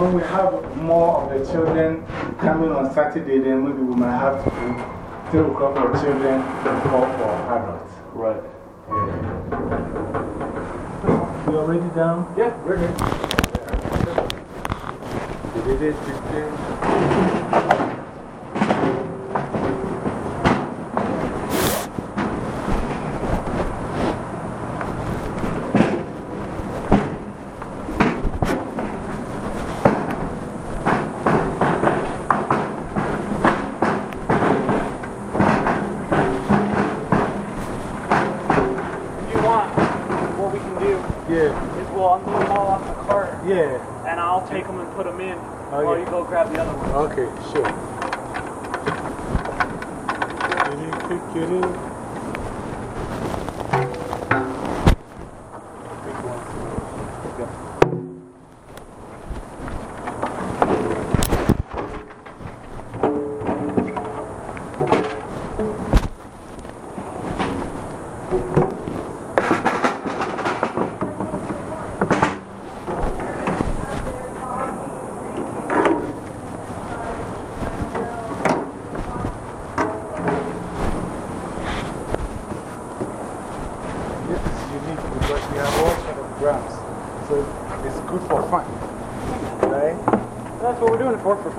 when we have more of the children coming on Saturday, then maybe we might have to do 3 o'clock for children and 4 for adults. Right. We are ready down? Yeah, we're here. Did it 15.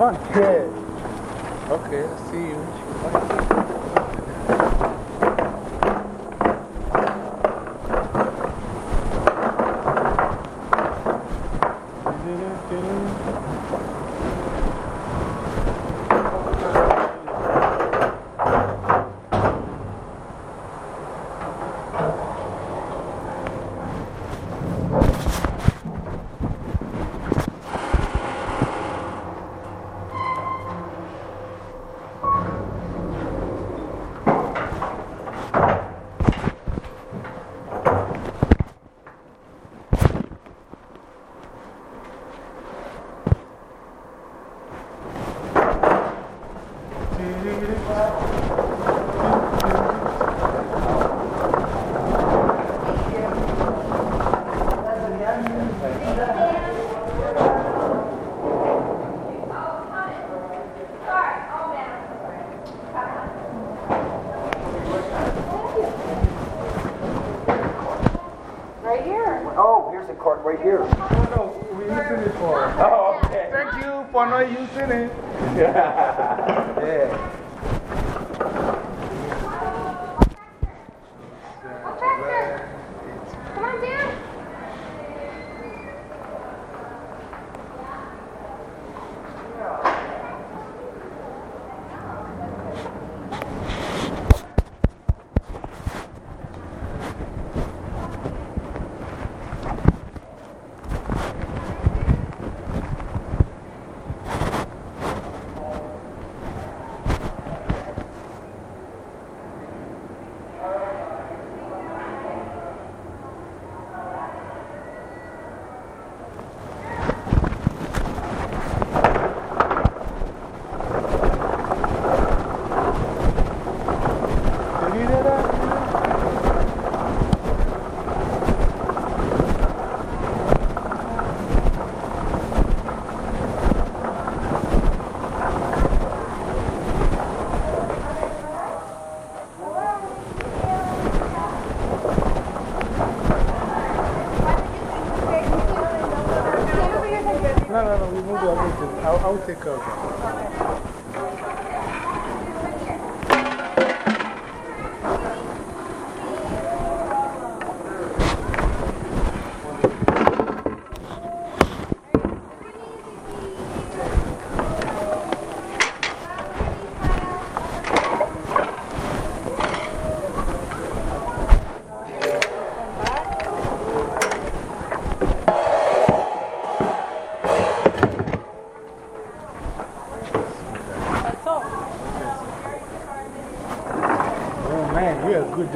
Doing it care of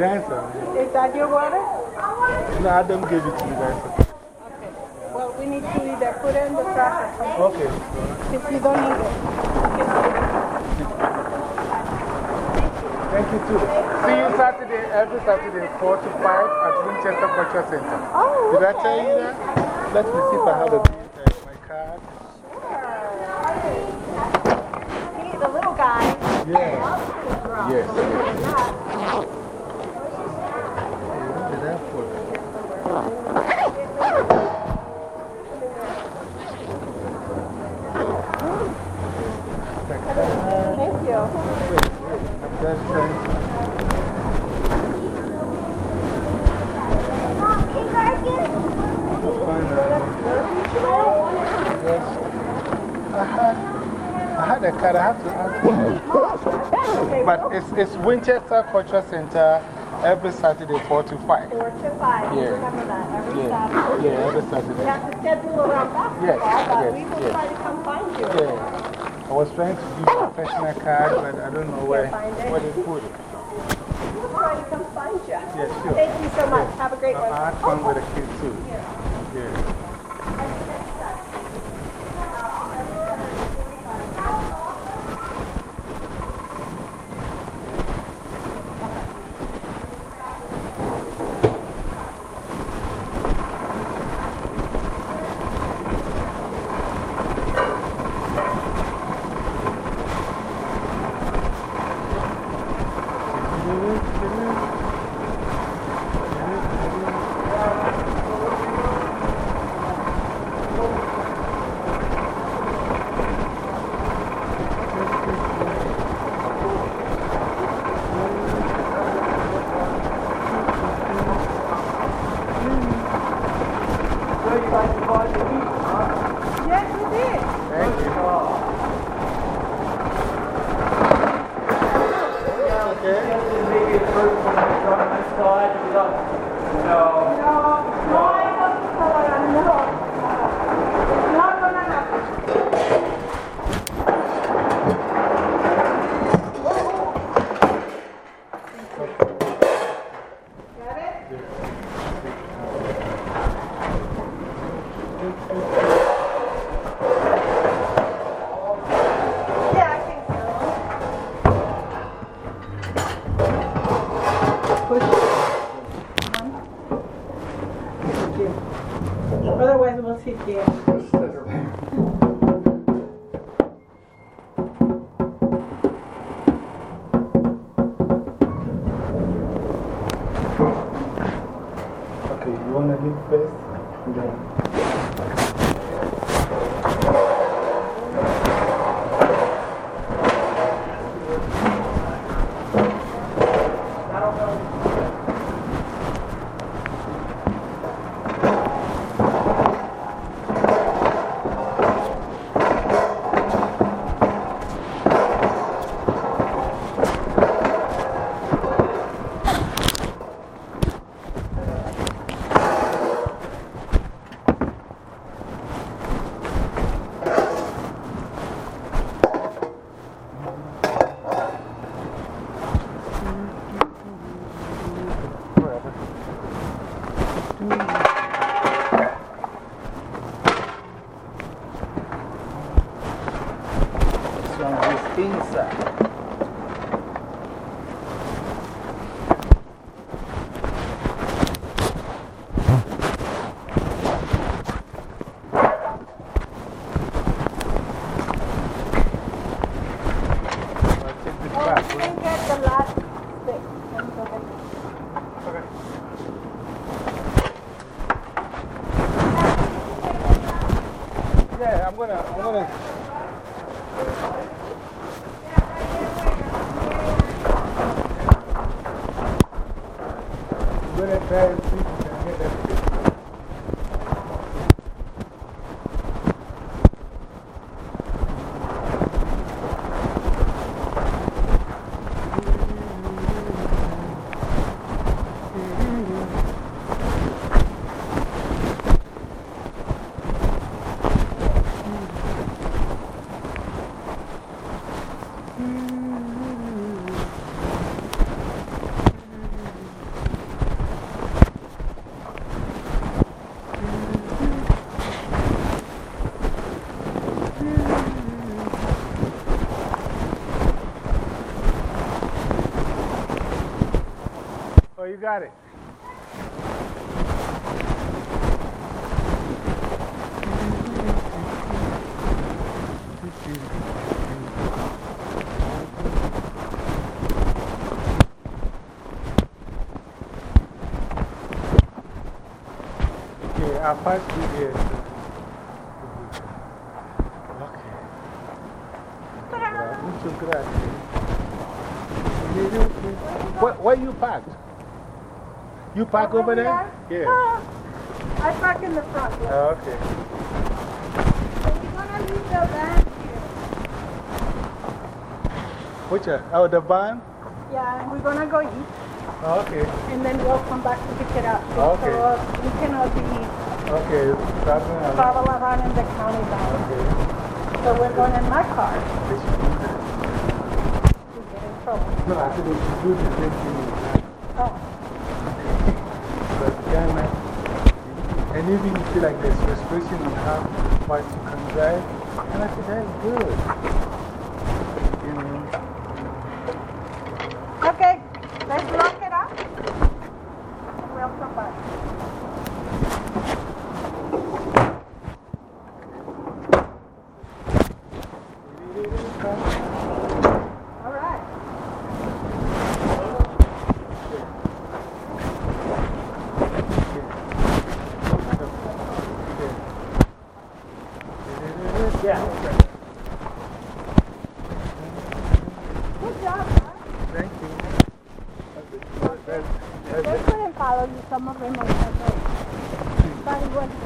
Is that your water? No, I don't give it to you guys. Okay. Well, we need to either put it in the trash or something. Okay. If you don't need it. Thank you too. See you Saturday, every Saturday, 4 to 5 at Winchester Cultural Center. Oh, Did. I tell you that? Let me see if I have a, uh, my card. Sure. He's a little guy. Yes. Yes. That's right. I had, I had a car, I have to ask But it's, it's Winchester Cultural Center every Saturday, 4 to 5. Four to five. Yeah. Remember that every Yeah, Saturday. yeah, every We Saturday. have to schedule around basketball, Yes, but yes, we will yes. try to come find you. Yeah. I was trying to give a professional card, but I don't know where, where they put it. We'll try to come find you. Yeah, sure. Thank you so much. Have a great one. I had fun with the kids too. Yeah. got it. Okay, I'll pass you here. Park over there? Yeah. Ah, I park in the front. Oh, okay. So we're gonna leave the van here. Which, uh, oh, the van? Yeah, and we're gonna go eat, Oh, okay. and then we'll come back to pick it up. Okay. So we cannot be Okay. Travel around in the county van. Okay. So we're going in my car. They should do that. We get in trouble. No, I said they should do the same thing. in Ghana. Oh, But Ghana, and even you feel like there's restriction on how fast you can drive, and I said, that's good. They couldn't follow you, some of them on that But it wasn't.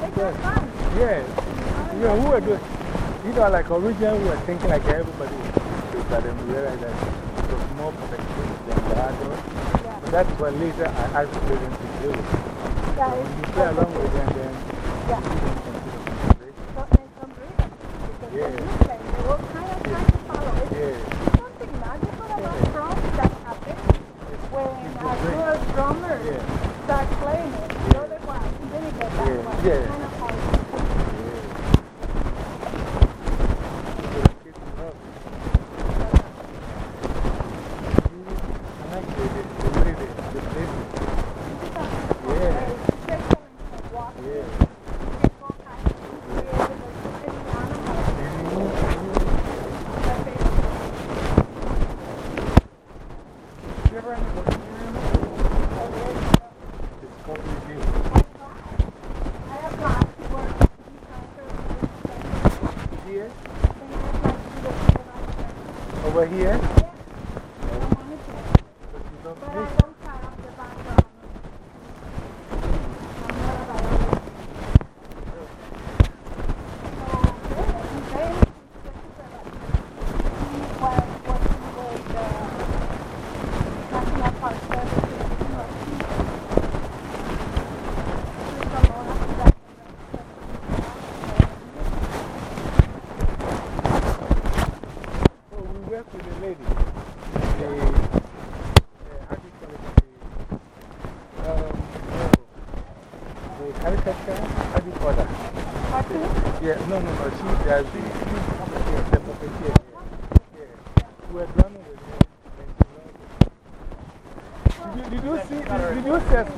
They just fun. Yes. You know, who were doing, you know, like originally we were thinking like everybody was but then we realized that it was more protection than the adults.、Yeah. But that's what later I asked children to do. Yeah, when you play along with them, then. Yeah.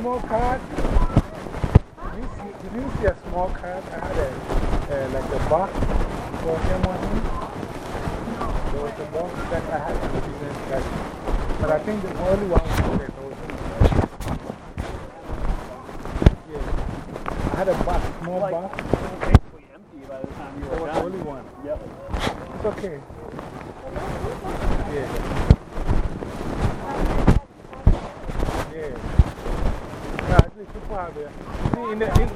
Small card? Did you see, did you see a small card? I had a, uh, like a box for him on him. There was a box that I had in the business card. But I think the only one was there. There was Yeah. I had a box, small Like, box. it was basically empty by the time you There were was done. only one. Yep. It's okay. Yeah. Yeah. At people have it. See, in the, in,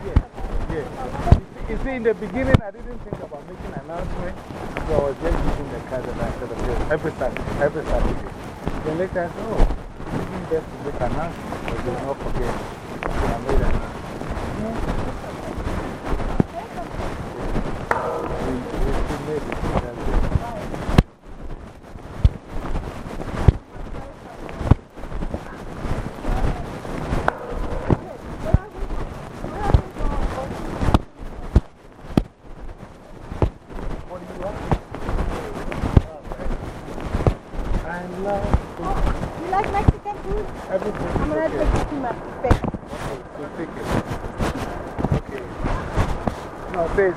yeah, yeah. You see, in the beginning, I didn't think about making an announcement. So I was just using the card that I said, okay, every Saturday. Every Saturday. Then later I said, oh, using just to make an announcement. Will not forget.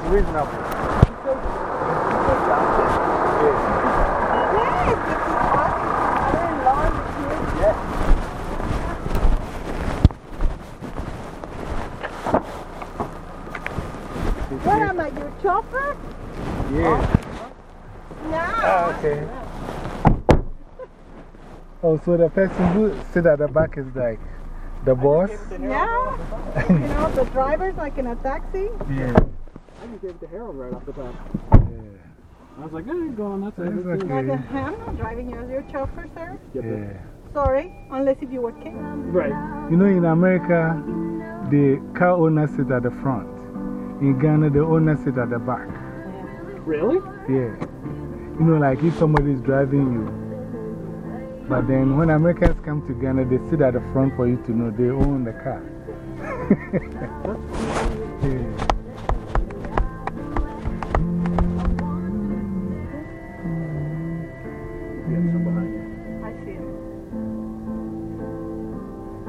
reasonable. What am I, your chopper? Yeah. No. Ah, okay. oh, so the person who sit at the back is like the boss? Yeah. you know, the driver's like in a taxi. Yeah. I just gave it to Harold right off the top. Yeah. I was like, hey, go on, that's That's it. okay. Like, I'm not driving you as your chauffeur, sir. Yeah. Sorry, unless if you were king. Right. You know, in America, the car owner sit at the front. In Ghana, the owner sit at the back. Really? Yeah. You know, like if somebody is driving you. But then when Americans come to Ghana, they sit at the front for you to know they own the car.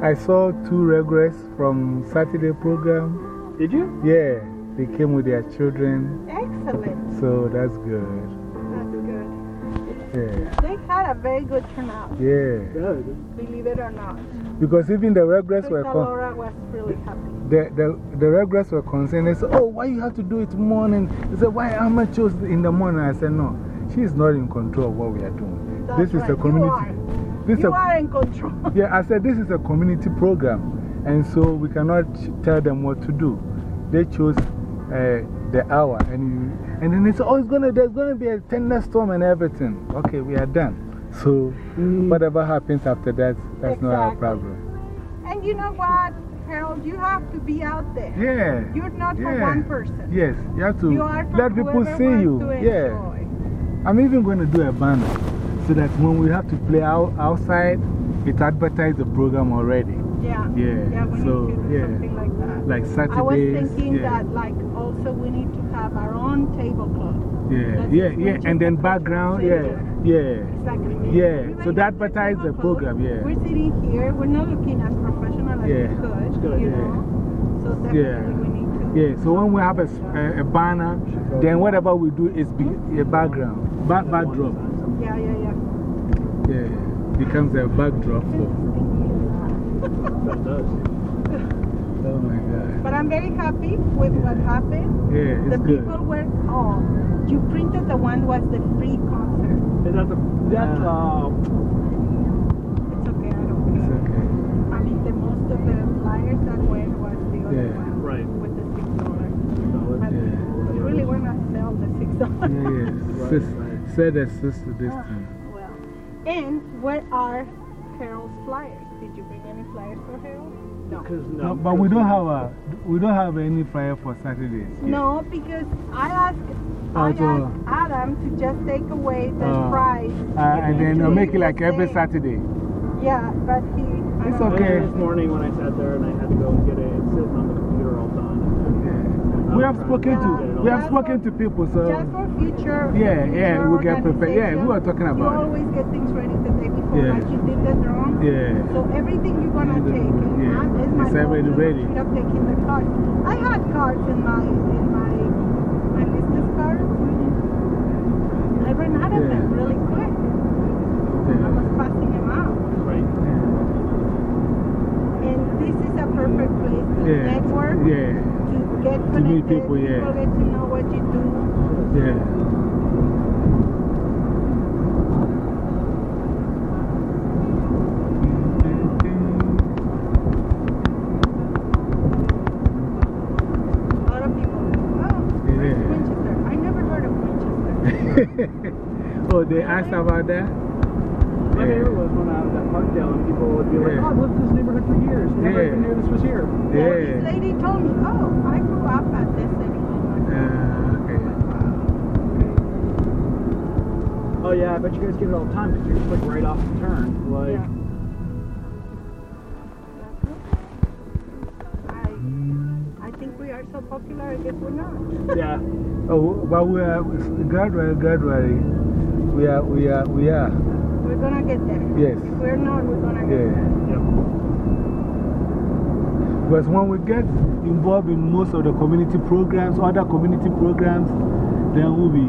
I saw two regulars from Saturday program. Did you? Yeah, they came with their children, Excellent. so that's good. That's good. Yeah, They had a very good turnout, yeah. Good. believe it or not. Because even the regulars were Sister con Laura was really happy. the, the, the regulars were concerned. They said, Oh, why you have to do it morning? They said, Why amateurs in the morning? I said, No, she's not in control of what we are doing. That's this is right. a community. You This You a, are in control. yeah, I said, This is a community program. And so we cannot tell them what to do. They chose uh, the hour. And, you, and then Oh, it's gonna, there's going to be a thunderstorm and everything. Okay, we are done. So whatever happens after that, that's not our problem. And you know what, Harold? You have to be out there. Yeah. You're not for one person. Yes, you have to You let people see you. to Yeah. enjoy. I'm even going to do a banner so that when we have to play out, outside, it advertises the program already. Yeah. Yeah, Yeah, we so, need to do yeah. something like that. Like I was thinking yeah. that, like, also we need to have our own tablecloth. Yeah, That's yeah, yeah. And then background, yeah, yeah. Like, Yeah, so that their advertise the program, yeah. We're sitting here, we're not looking as professional as Yeah. we could, good, you yeah. know? So definitely Yeah. we need. Yeah, so when we have a a banner, then whatever we do is be hmm? a background, back, backdrop. Yeah, yeah, yeah. Yeah, becomes a backdrop for. That does. Oh my God. But I'm very happy with what happened. Yeah, it's the good. people were, oh, you printed the one was the free concert. Is that the, that, uh, It's okay, I don't care. It's okay. I mean, the most of the flyers that went was the other Yeah. one. Right. With the six dollars. dollars? But Yeah. we really want to sell the six dollars. Yeah, yeah. Sis, said a sister this time. Well, and where are Harold's flyers? Did you bring any flyers for Harold? No. Because No, no. but we don't have a, we don't have any flyer for Saturdays. yet. No, because I asked, I Oh, asked Adam to just take away the Oh. price. Uh, and then make it like every Saturday. Yeah, but he. I It's don't okay. This morning when I sat there and I had to go and get it, it's sitting on the computer all done. Yeah. We have spoken to, we have spoken to people, so. Just for future. Yeah, yeah, we'll get prepared. Yeah, we were talking about You always get things ready the day before, Yeah. like you did the drum. Yeah. So everything you're gonna Yeah. take, and Yeah. I- it's my already ready. I should have taken the cards. I had cards in my in my my business cards. I ran out of Yeah. them really quick. I was passing them out, Right. and this is a perfect place to Yeah. network, Yeah. To get To connected. meet people, yeah. People get to know what you do. Yeah. A lot of people. Oh, Yeah. Winchester? I never heard of Winchester. oh, they asked about that? My favorite was when I was at Parkdale and people would be like, Yeah. oh, I've lived in this neighborhood for years. Never Yeah. even knew this was here. Yeah, this lady told me, oh, I grew up at this city. Uh, okay. Oh, yeah, I bet you guys get it all the time because you're just like right off the turn. Like, Yeah. I, I think we are so popular, I guess we're not. yeah. Oh, but we are gradually, gradually. We are, we are, we are. We're gonna get there. Yes. If we're not, we're gonna get Yeah. there. Yep. Because when we get involved in most of the community programs, other community programs, then we'll be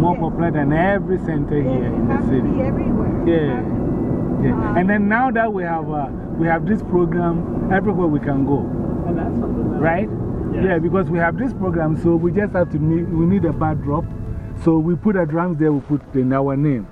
more Yes. popular than every center Yeah, here in the have to city. be everywhere. Yeah. have Yeah. Uh, and then now that we have, uh, we have this program everywhere we can go, And that's something that. right? Yeah, because we have this program, so we just have to need, we need a backdrop. So we put our drums there, we put in our name.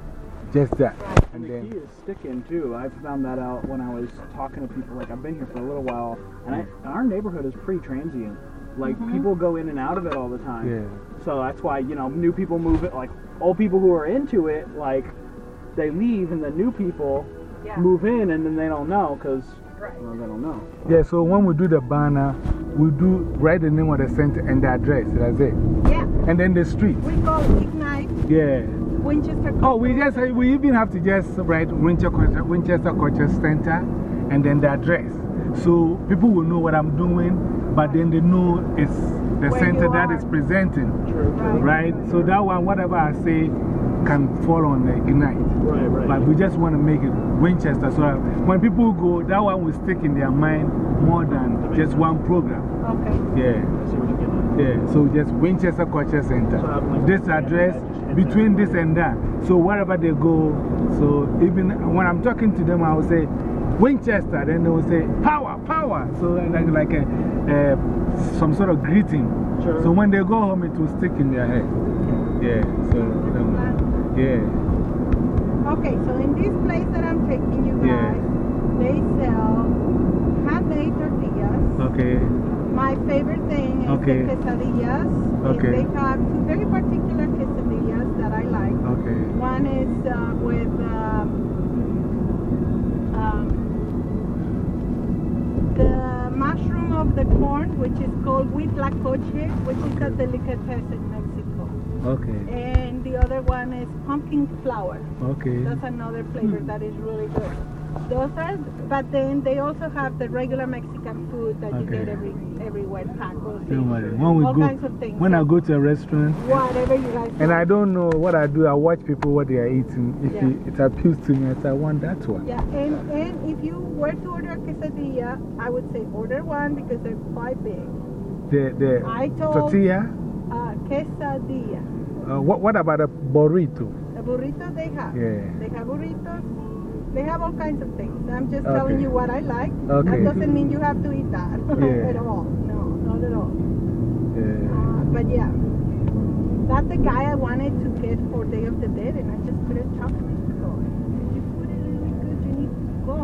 Just that. And And the then, key is sticking too. I found that out when I was talking to people. Like I've been here for a little while, and I, mm. our neighborhood is pretty transient. Like mm-hmm. people go in and out of it all the time. yeah. So that's why you know new people move it. Like old people who are into it, like they leave, and the new people Yeah. move in, and then they don't know because Right. well, they don't know. Yeah, so when we do the banner, we do write the name of the center and the address. That's it. Yeah. And then the street. We call Ignite Yeah. Winchester. Oh, we just, uh, we even have to just write Winchester, Winchester Culture Center and then the address. So people will know what I'm doing, but then they know it's the Where center you that are. is presenting. True. Right. Right? So that one, whatever I say, can fall on the Ignite. Right. Right. But we just want to make it Winchester. So uh, when people go, that one will stick in their mind more than just one program. Okay. Yeah. I see what you're getting at. Yeah, so just Winchester Culture Center. So This address, between this and that. So wherever they go, so even when I'm talking to them, I will say Winchester, then they will say power, power. So like, like a, uh, some sort of greeting. Sure. So when they go home, it will stick in their head. Yeah, so, um, yeah. Okay, so in this place that I'm taking you Yeah. guys, they sell handmade tortillas. Okay, My favorite thing is Okay. the quesadillas. Okay. They have two very particular quesadillas that I like. okay, One is uh, with um, um, the mushroom of the corn, which is called huitlacoche, which is a delicatessen in Mexico. okay, And the other one is pumpkin flower. okay. That's another flavor that is really good. Those are, but then they also have the regular Mexican food that you get every, everywhere tacos. Don't worry. When we all go, kinds of things. when I go to a restaurant, Whatever you guys And I don't know what I do. I watch people what they are eating. If Yeah. it, it appeals to me, I say, I want that one. Yeah, and, and if you were to order a quesadilla, I would say order one because they're quite big. The, the I told- tortilla. Uh, quesadilla. Uh, what, what about a burrito? The burritos they have. Yeah. They have burritos. They have all kinds of things. I'm just Okay. telling you what I like. Okay. That doesn't mean you have to eat that Yeah. at all. No, not at all. Yeah. Uh, but yeah, that's the guy I wanted to get for Day of the Dead, and I just put a chocolate. So if you put it really good, you need to go.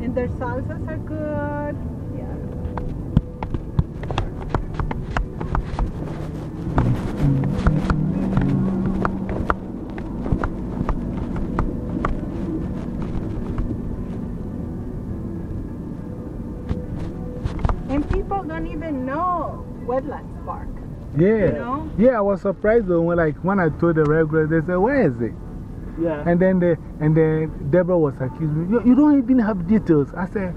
And their salsas are good. Don't even know Wetlands Park. Yeah. You know? Yeah, I was surprised though when, like, when I told the regulars, they said, Where is it? Yeah. And then, the, and then Deborah was accusing me, you, you don't even have details. I said,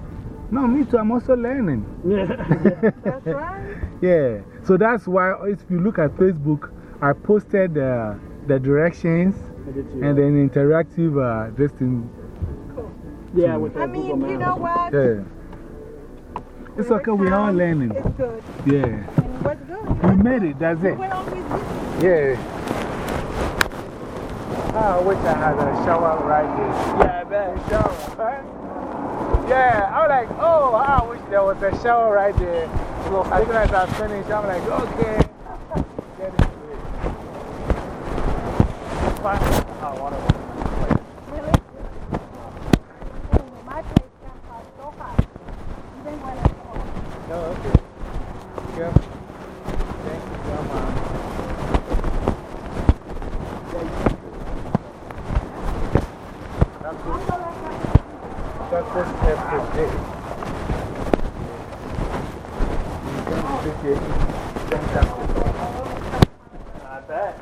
No, me too, I'm also learning. yeah. That's right. Yeah. So that's why, if you look at Facebook, I posted uh, the directions I did too. and then interactive uh, this thing. Cool. yeah, with the I Google mean, you know what? Yeah. It's River okay, we're all learning. It's good. Yeah. And what's good? We made it, that's it. We're always good. Yeah. Ah, I wish I had a shower right there. Yeah, I bet. Shower, huh? Yeah, I was like, oh, I wish there was a shower right there. As soon as I finished, I'm like, okay. Get into it. Fine. I want to. Really? Oh, my place got hot, so hot. Even when I go home. No, okay. Careful. Thank you so much. That's good. That's this every day. You can appreciate it. Fantastic. I bet.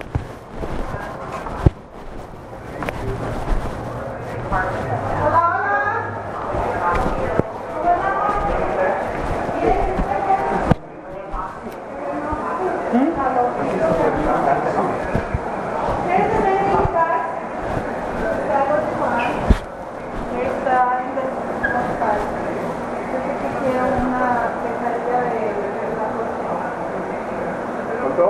Está en el local. Dice que quiero una quesadilla de ¿Cuánto?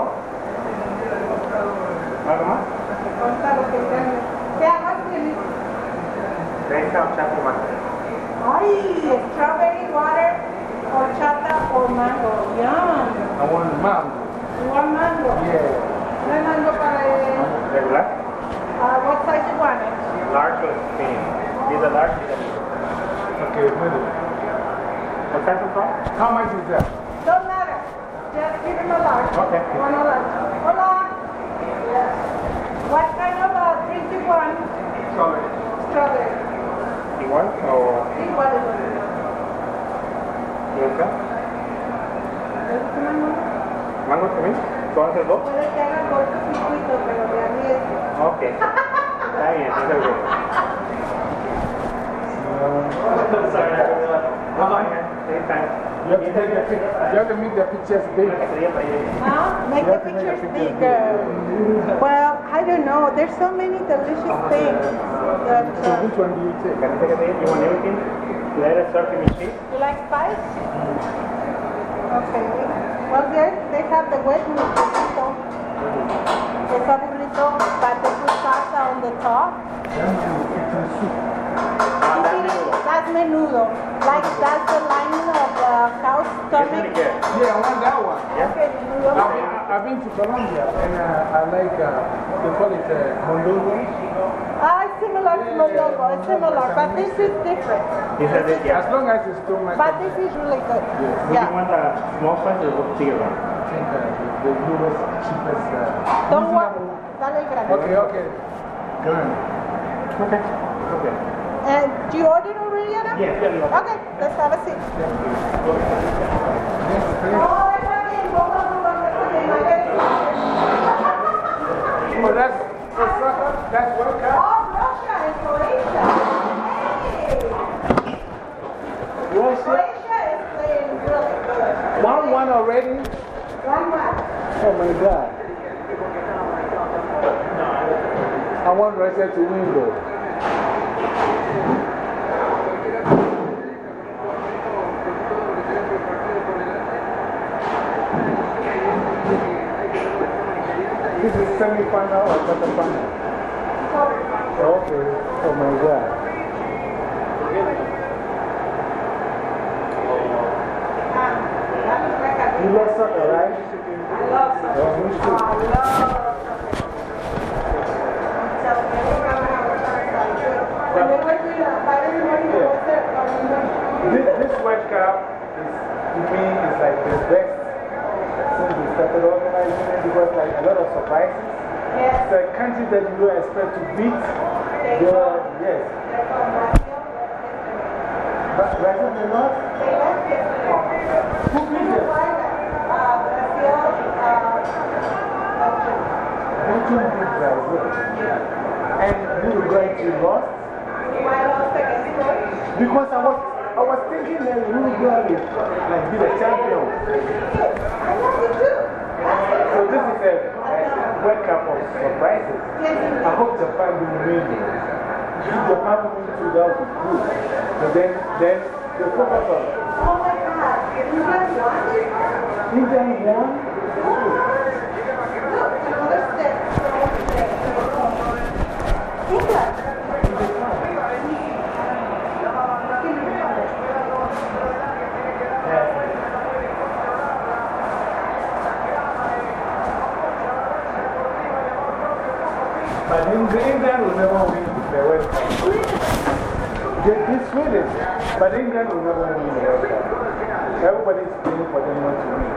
want mango. You want mango? Yeah. No hay mango para el. Regular? Uh, what size you want it? Large or medium? These are large, these are medium. Okay, middle. What size of car? How much is that? Don't matter. Just give him a large. Okay. One a large. Hola. Yes. What kind of uh, drink you want? Sorry. Strawberry. You want or Sí, ¿cuál es? you want that? ¿Es mango? Mango también? ¿Son hacer dos? Puede que haga cortocircuito, pero de arriesgo. Ok. Está bien, está bien. Anytime. You have to take the pic- you have to make the pictures big. Huh? Make the pictures bigger. Well, I don't know. There's so many delicious things. That, So uh, which one do you take? Can I take a day? You want everything? Let us start with cheese. you like spice? Okay. Well, there they have the wet meat burrito. It's a burrito, but they put salsa on the top. Then you put in soup. Ah, that's menudo. Like that's the lining of the cow's It's really stomach. good. Yeah, I want that one. Okay, menudo. I've been, I've been to Colombia and uh, I like, uh, they call it uh, mondongo. Ah, it's similar to mondongo. It's similar, but this is different. This is it, As long as it's too much. But this is really good. Would you Yeah. want a small size or bigger one? I think uh, the, the newest, cheapest. Uh, Don't worry. reasonable- Dale grande. Okay, okay. Grand. Okay. Okay. And do you order Anna? Yes, Okay, let's have a seat. Yes, please. Oh, está bien, vamos a tomar Oh, that's Osaka? That's Welcome? Oh, Russia and Croatia. Hey! Russia? Croatia is playing really good. One one already? One one. Oh my God. I want Russia to win though. This is semi-final or quarter-final? Okay. Oh my God. You love soccer, right? I love soccer. Oh, me too. I love soccer. So, every time I have a chance, I do. When they went to the Bayern Munich, I was there, I remember. This, this World Cup is, to me, is like the best since we started organizing it because like a lot of surprises. Yes. A country that you don't expect to beat. They They are, yes. They're from Brazil. But not. They left yesterday. Who beat them? Uh, Brazil, uh, Belgium. Belgium beat Brazil. And you lost? Why lost against Croatia? Because I was, I was thinking that Uruguay is like be the champion. I love you too. So this is a, World Cup of surprises. I hope Japan will win. If Japan will win too, that would be good. But then, then the focus on Oh my God. You guys won? India won. Look, another step. England. But England England will never win the World Cup. Sweden, but England will never win the World Cup. Everybody's praying for them not to win.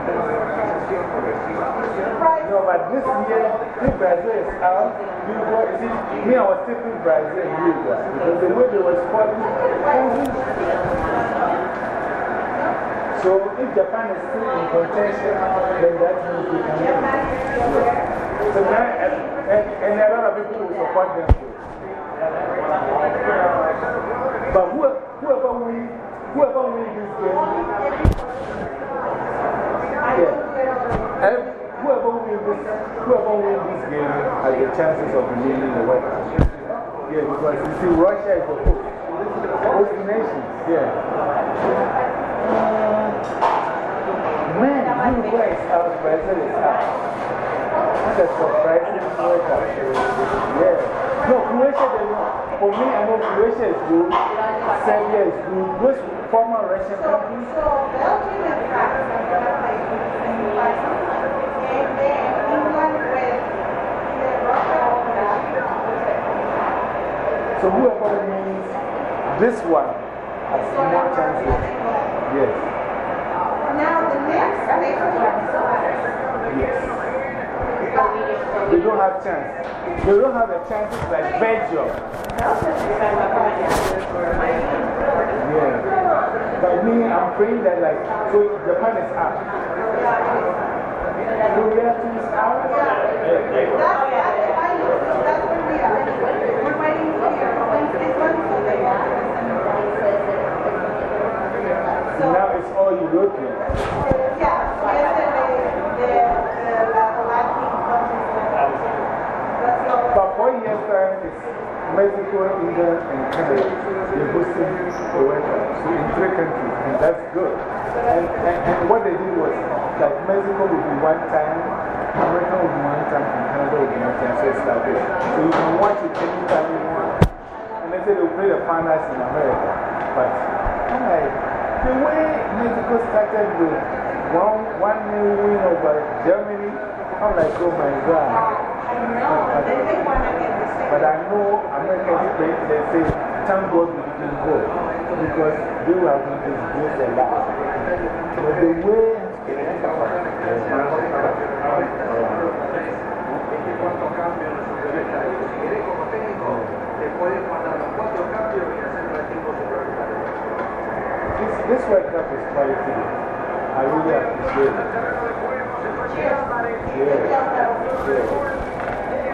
No, but this year, if Brazil is out, you see, me, I was taking Brazil and Uruguay because the way they were scoring, so if Japan is still in contention, then that means we can win. So now, and, and, and a lot of people will support them too. But whoever, whoever wins, whoever wins this game, yeah. And whoever wins this, whoever wins this game has the chances of winning the World Cup. Yeah, because you see, Russia is the host. Host nation, yeah. Uh, man, Uruguay is out, Brazil is out. What a surprising World Cup. Yeah. No, Croatia, they, for me, I know Croatia is good, Serbia is good, those former Russian so, countries. So, Belgium and France are you like. And then England with Russia or So, whoever wins this one has so more chances. Yes. Now, the next place is Yes. They don't have chance. They don't have a chance to like Belgium. Yeah. But me, I'm praying that like, so Japan is up. Korea is out. Now it's all European. But four years time is Mexico, India, and Canada. They're hosting the World Cup. So in three countries, and that's good. And, and, and what they did was, like Mexico will be one time, America will be one time, and Canada will be one time. So it's like this. So you can watch it anytime you want. And they say they'll play the finals in America. But I'm like, the way Mexico started with one, one new win over Germany, I'm like, oh my God. But I know Americans pray, they say, thank God we didn't go. Because they were going to disgrace a lot. But the way. This, this World Cup is quality. I really appreciate it. Yeah. Yeah.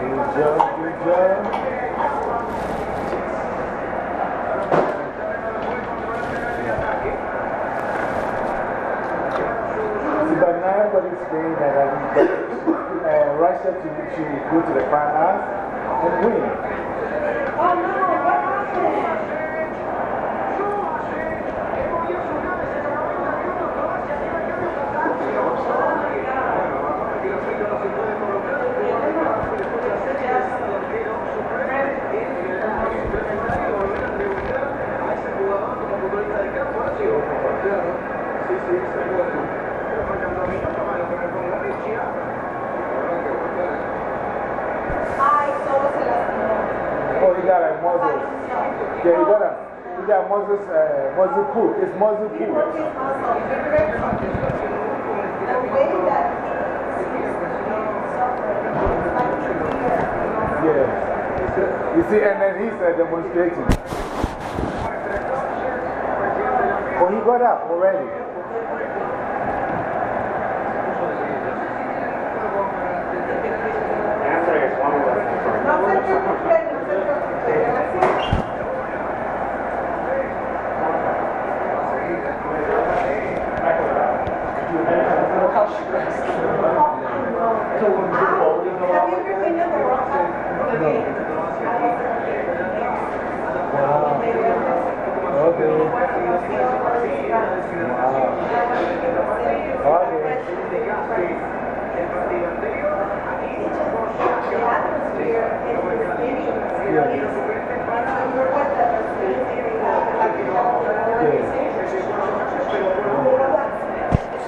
Good job, good job. See, but now everybody's saying that uh, Russia to, to go to the finals and win. Oh, you got like Moses. Yeah, you got a, you got Moses, Pool. It's Pool. Yes. You see, and then he's uh, demonstrating. Oh, he got up already.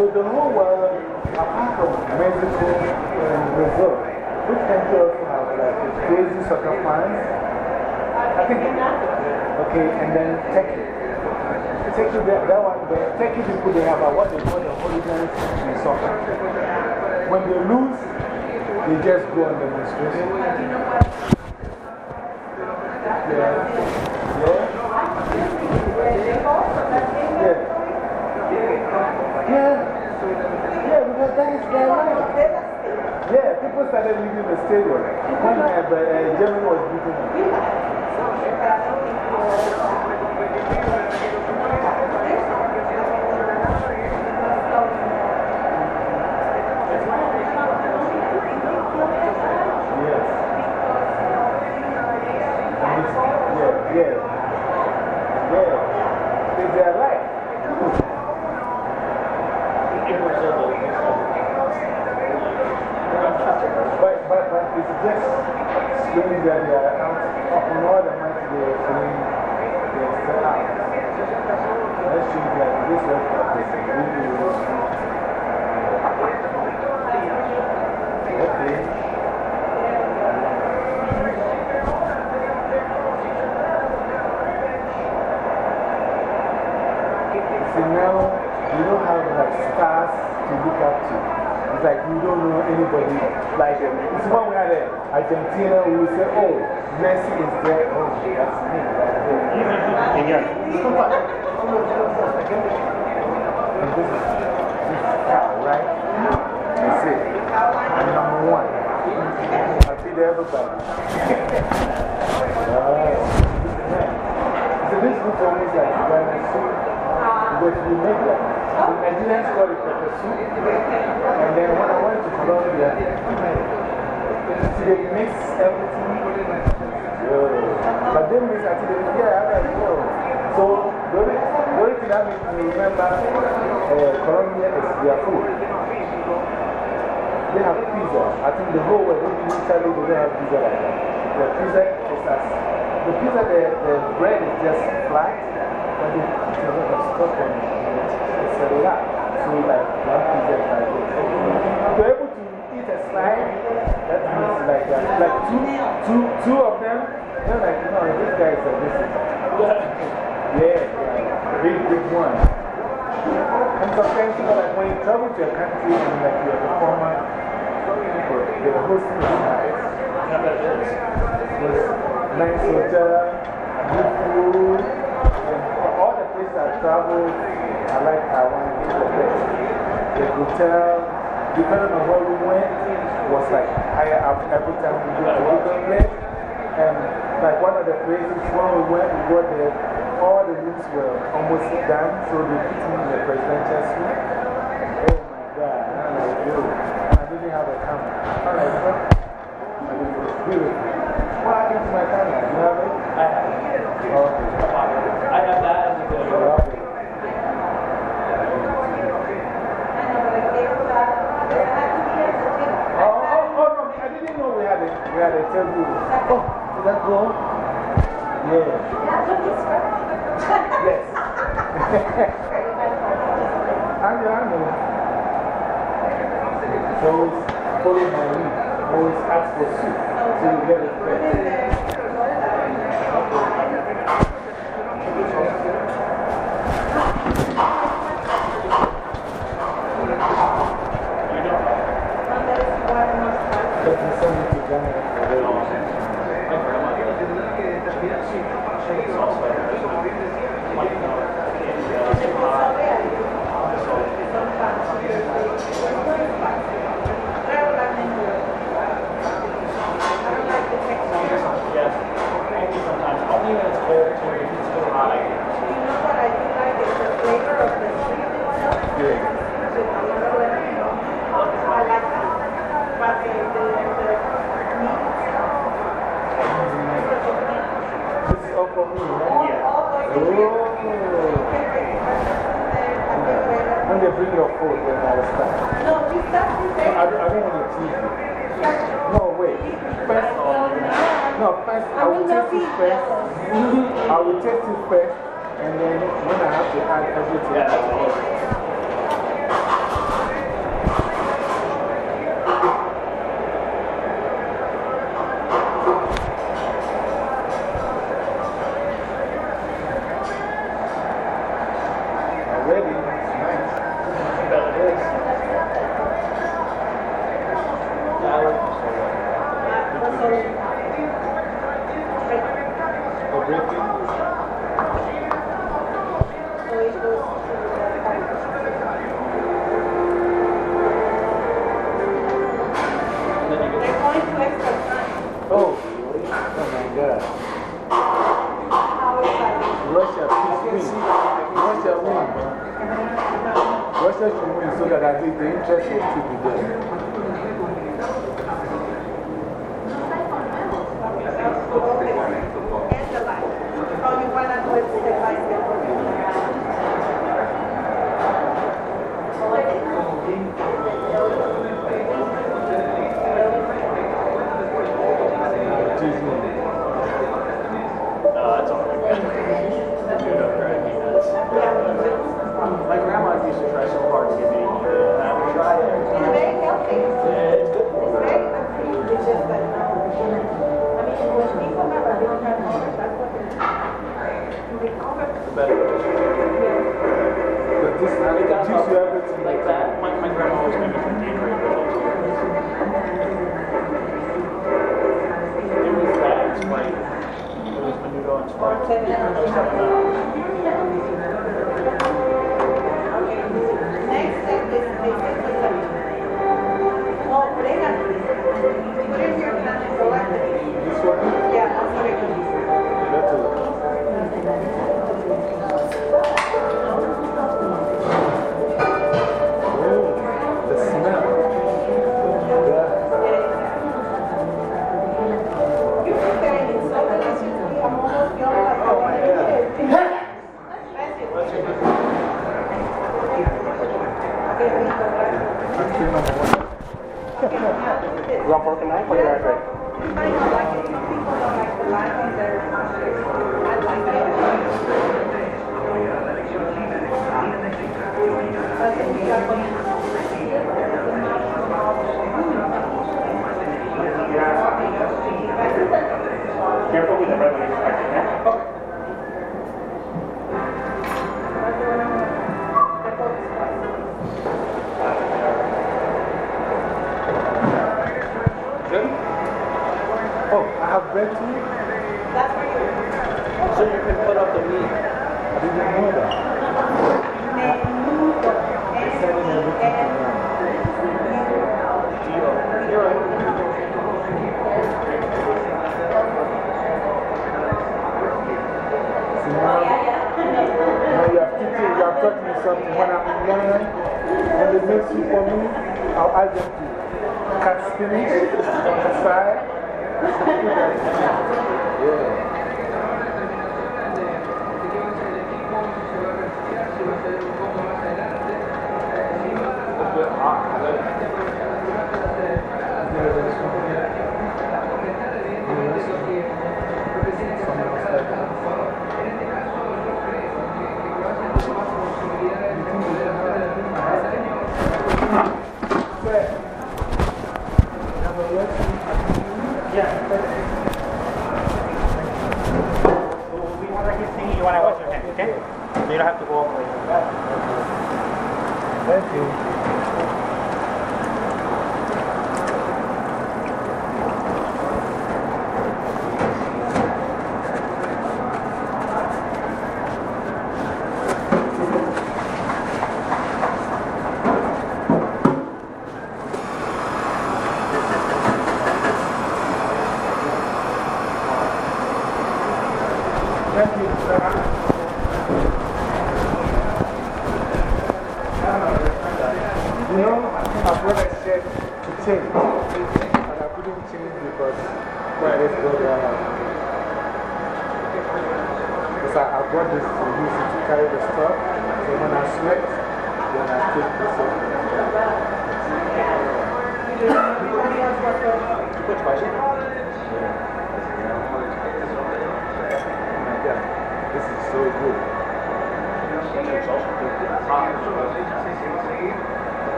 So the whole world, apart from Mexico and Brazil, which country also have like crazy soccer fans? I think, okay, and then Turkey. Turkey, that, that one, the Turkey people, they have what they call the hooligans in soccer. When they lose, they just go on demonstration. Yeah. Yeah. Yeah, because that is their life. Yeah, people started leaving the stadium. When uh, Germany was beating them. Yes. And it's- Yeah, yeah. Yeah. It's their life. But, but, but it's just strange that they are out on all the nights they are playing, they are still out. That shows that this World Cup is really, really strong. Okay. It's like we don't know anybody. Like, it's when we had Argentina, we would say, oh, Messi is there. Oh, that's me right there. And this is, cow, right? That's it. I'm number one. I feed everybody. So this is almost like Ghana soup. Because we make that. The Nigerians call it pepper soup. And then when I went to Colombia, they mix everything. But then mix, I think, yeah, I'm like. So the only, the only thing that makes me remember uh, Colombia is their food. They have pizza. I think the whole world, in Italy, they don't have pizza like that. The pizza is as, the pizza, the, the bread is just flat, but they put a lot of stuff on it. It's a lot. So, like, one pizza is like this. To be able to eat a slice, that means like, two, two, two of them, they're like, no, this guy is a visitor. Yeah, yeah, big, big one. And sometimes, you know, like when you travel to a country and like you're a performer, the hosting nice. It's nice hotel, good food, and all the places I travel, I like Taiwan the. The hotel, depending on we went, was like higher up every time we go to different place. And like one of the places, when we went, we got there, all the rooms were almost done, so they put me in the presidential suite. Oh my God, I'm like, I didn't have a camera. I'm what? Beautiful. What happened to my camera? You have it? I have it. Okay. I have that and the Okay. Oh, oh, oh, no, I didn't know we had. Oh, did that go? Yeah. Yes. I know, I know. So always follow my lead. Always ask for soup. So you get it first. But you send me to Ghana for very long. My grandma did. She was also Yes. Maybe sometimes. Only when it's cold too. If it's too hot, I can. This is all for me, right? Oh. When they bring your food, then I'll start. No, we start to say. I, don't- I don't want to tease you. No, wait. First, no, first, I will taste it first. I will taste it first, and then when I have to add everything, Yeah, that at least have bread to eat? That's for you. So you can put up the meat. I didn't know that. Menudo. Taught me something when I'm in when for me, I'll ask them to cut spinach on the side yeah.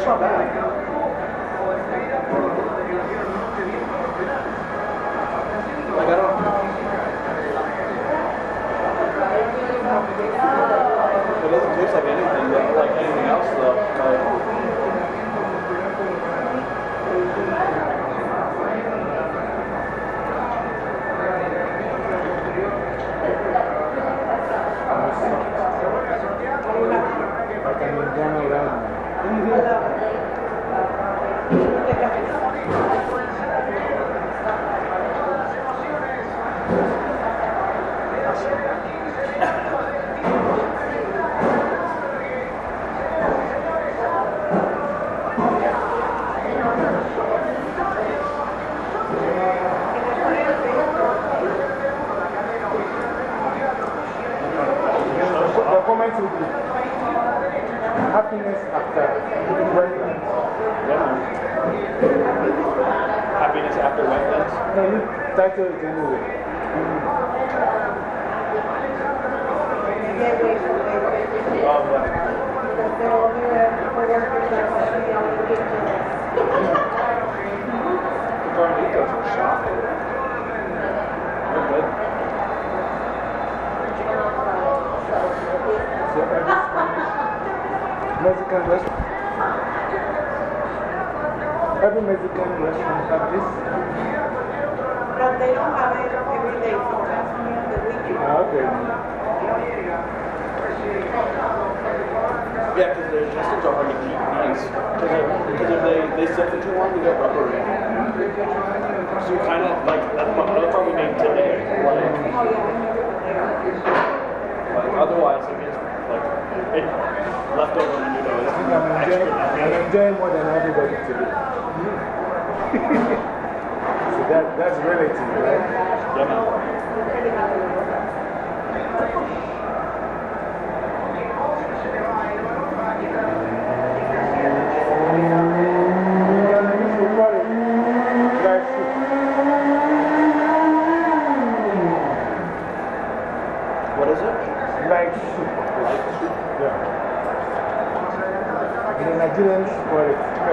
Bolsonaro.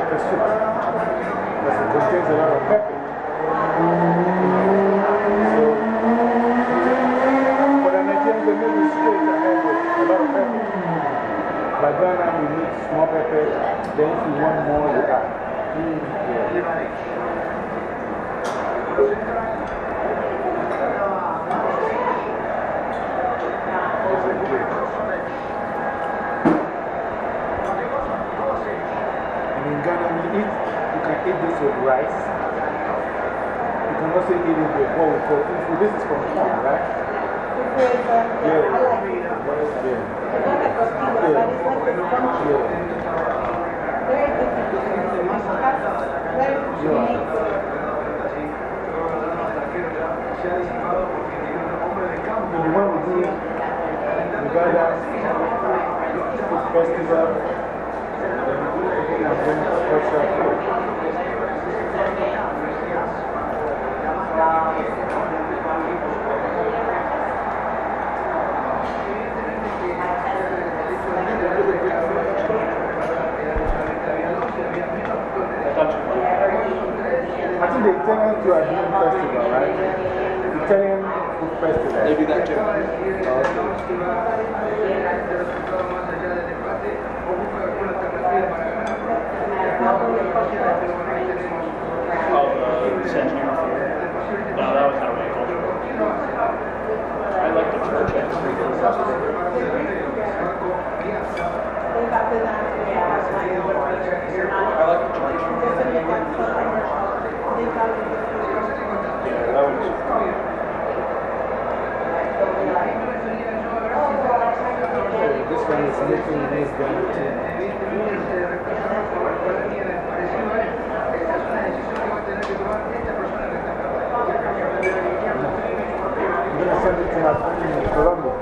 Pepper soup. Because it contains a lot of pepper. So, for the Nigerians, they make it straight ahead with a lot of pepper. But Ghana, we need small pepper. Then, if you want more, you mm. add. And in Ghana, we eat, you can eat this with rice. You can also eat it with what we call fufu. This is from corn, right? Yeah. I like it. Yeah. It's not like it's like a sponge. Yeah. Very different. Very unique. And when we do food festival, then we bring special food. I think the Italians do a doing festival, right? Italian food festival. They do that too. Oh, the Centennial Fair. No, that was not really cultural. I like the church at I like the church. Yeah, that was. Oh, this one is making nice Ghana too. I'm going to send it to my friend in Colombia.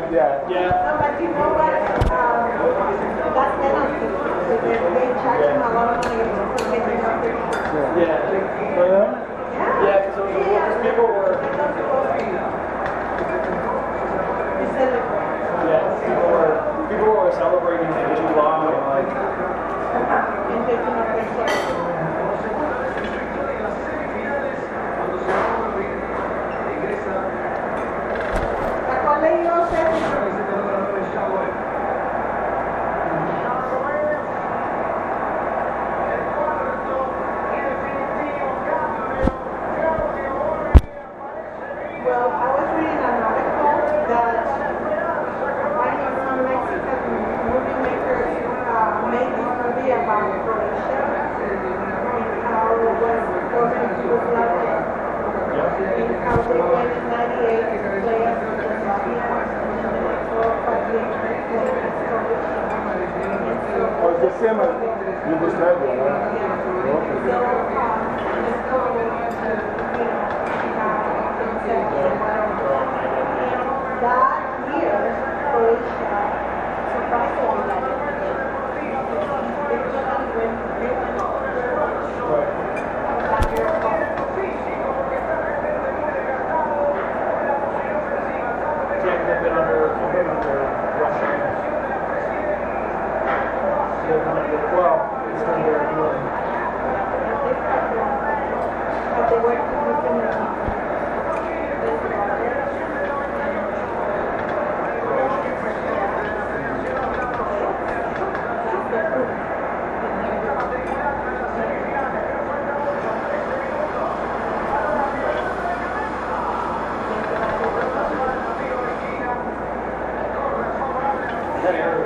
Use that as their. Yeah. an error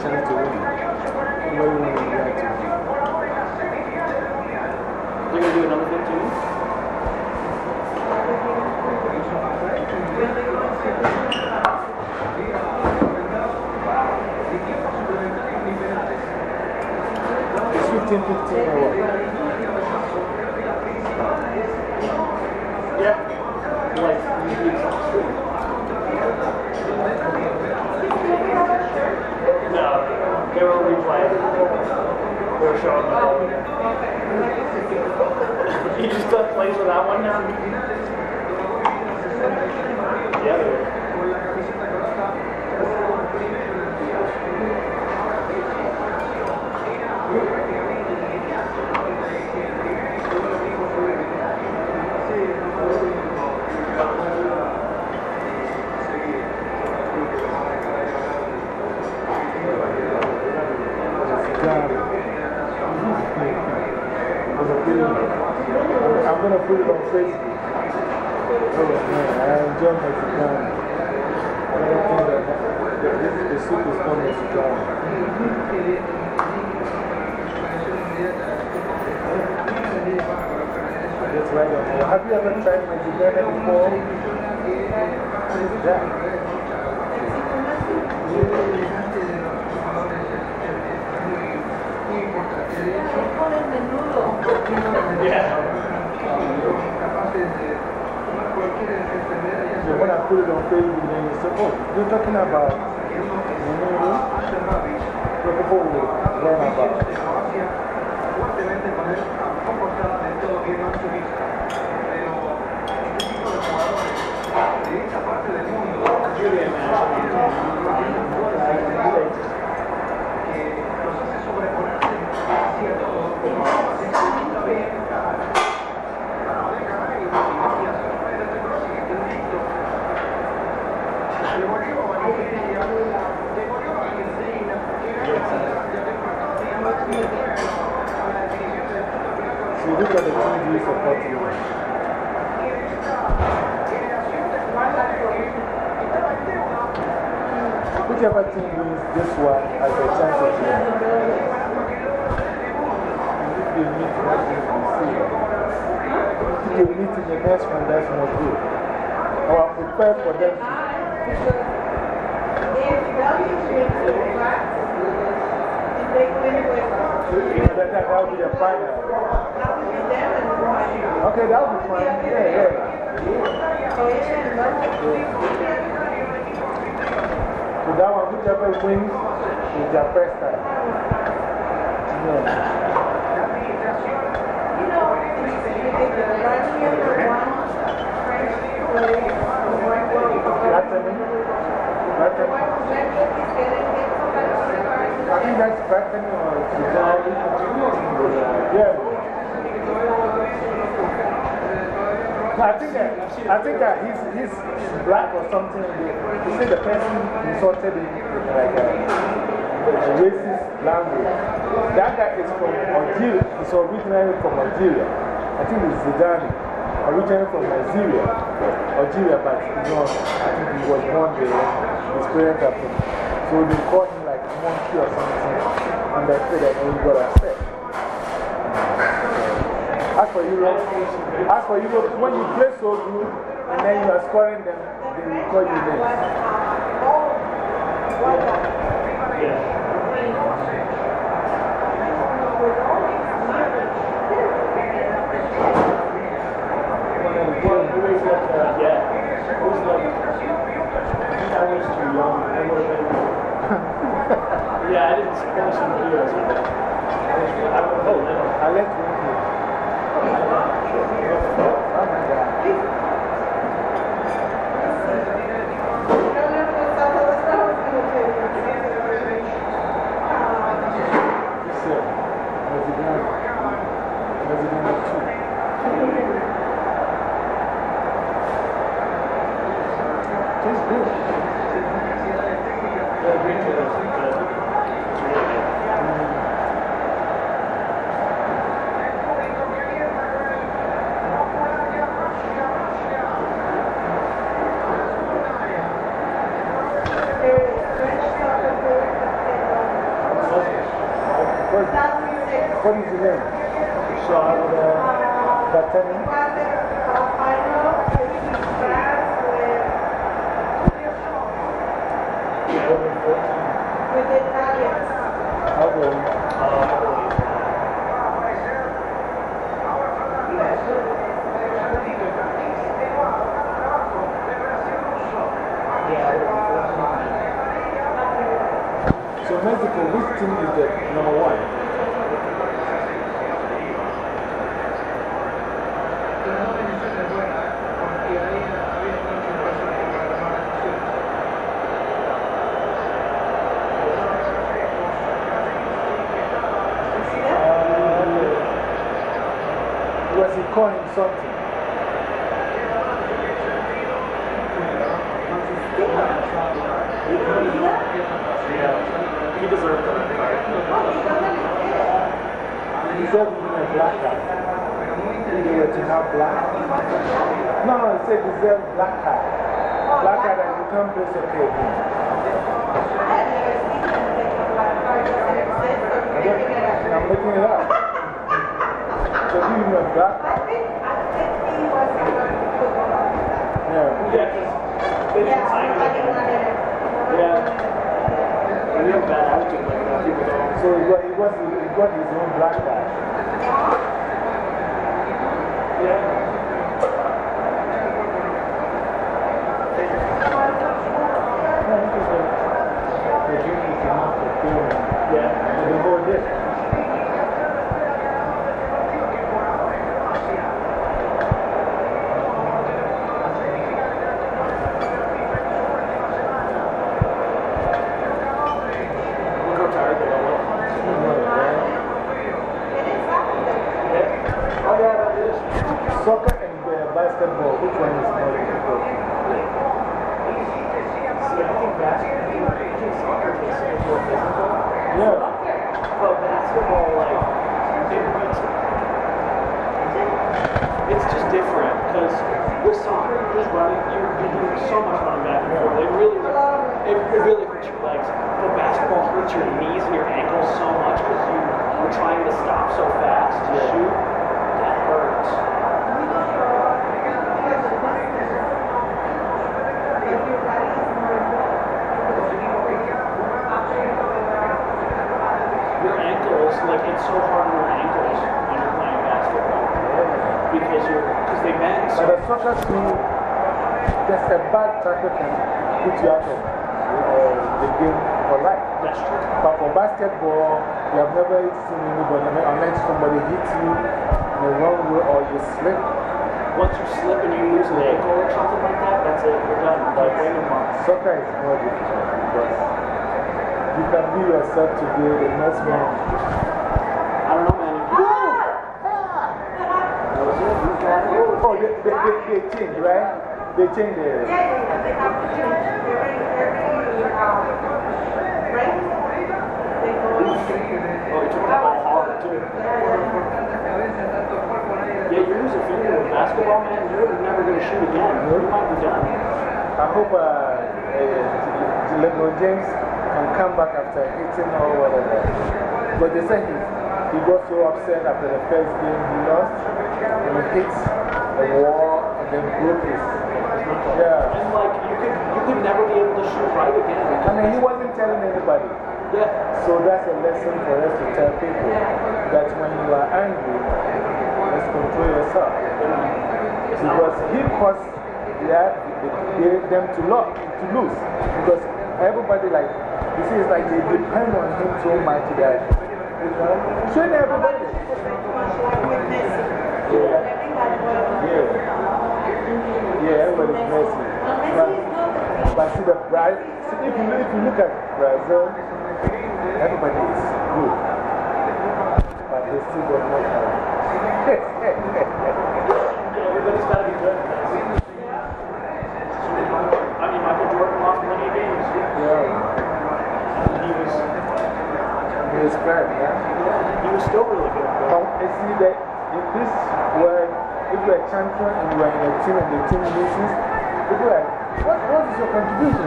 chance to win. Nobody wants to get to win. You going to do another thing minutes? It's 15, 15 or? Plays with that one now? Yeah, they were. I'm going to put it on Facebook. Oh, man, I enjoy Mexicano. I don't think that the, this, the soup is called Mexicano. That's right. on there. Have you ever tried before? Yeah. So when I put it on Facebook, you say, oh, you're talking about menudo? So people will learn look at the team you support you. Whichever team wins this one has a chance of winning. If they meet next week, we see. If they meet in the next one, that's not good. I will prepare for them to. That, that will be the final. Okay, that will be fine. Yeah, yeah. So that one, whichever wins, is their first time. Yeah. I think that's Latin or Sudani. Yeah. No, I think that, I think that he's, he's black or something. He said the person insulted him like uh, a, a racist language. That guy is from Algeria. He's originally from Algeria. I think he's Zidane. Originally from Nigeria. Algeria, but you know, I think he was born there. His parents are from. So they call him like monkey or something. And they said that he got upset. For Europe, as for Europe, when you play so good and then you are scoring them, they will call you names. Yeah, I didn't finish some videos. I don't know. I you in here. Oh my God. This is President. President two. Tastes good. What, is the name? Shot, uh, attending? With the Italians. Okay. So Mexico, which team is the number one? Was he Soccer is more difficult because you can be yourself today, the next month. I don't know, man. If you, that was it. You got it. Oh, they, they, they, they change, right? They change the. Yeah, yeah, yeah, they have to change every, every, um, rank. They go in. Oh, you took that ball hard, too. Yeah, you lose a finger with basketball, man, you're never going to shoot again. You might be done. I hope uh, LeBron James can come back after hitting or whatever. But they say he, he got so upset after the first game he lost and he hit the wall and then broke his. Yeah. And, like, you could, you could never be able to shoot right again. I mean, he wasn't telling anybody. Yeah. So that's a lesson for us to tell people that when you are angry, let's control yourself. Because he caused yeah, them to, lo to lose. Because everybody, like, you see, it's like they depend on him so much that. Train everybody. Yeah. Yeah. Yeah, everybody's messy. But, but see, the Brazil, see, if, you, if you look at Brazil, everybody is good. But they still got no talent. Yeah, everybody's got to be good. I mean, Michael Jordan lost plenty of games. yeah. And he was, He is bad, yeah? he was still really good. But you see that if this were, if you are a champion and you are in a team and the team loses, people are like, what, what is your contribution?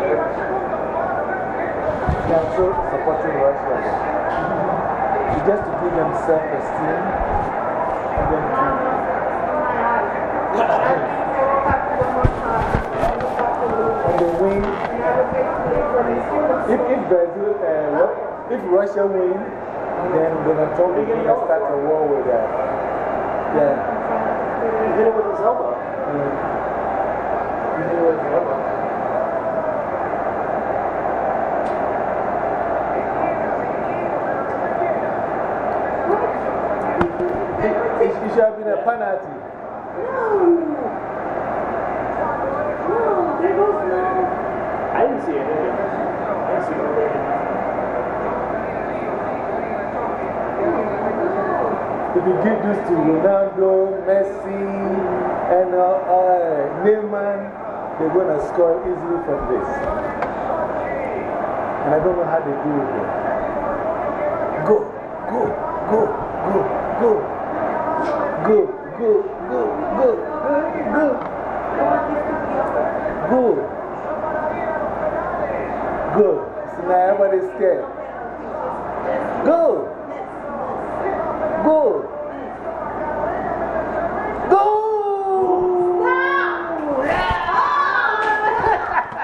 We're. They are still supporting Russia. Just to give them self esteem Brazil, uh, if Russia win, then Donald Trump is going to start a war with that. Yeah. He did it with his elbow. Mm. He did it with his elbow. It, should have been a penalty. I didn't see it. I didn't see it. If you give this to Ronaldo, Messi, and uh, uh, Neymar, they're going to score easily from this. And I don't know how they do it.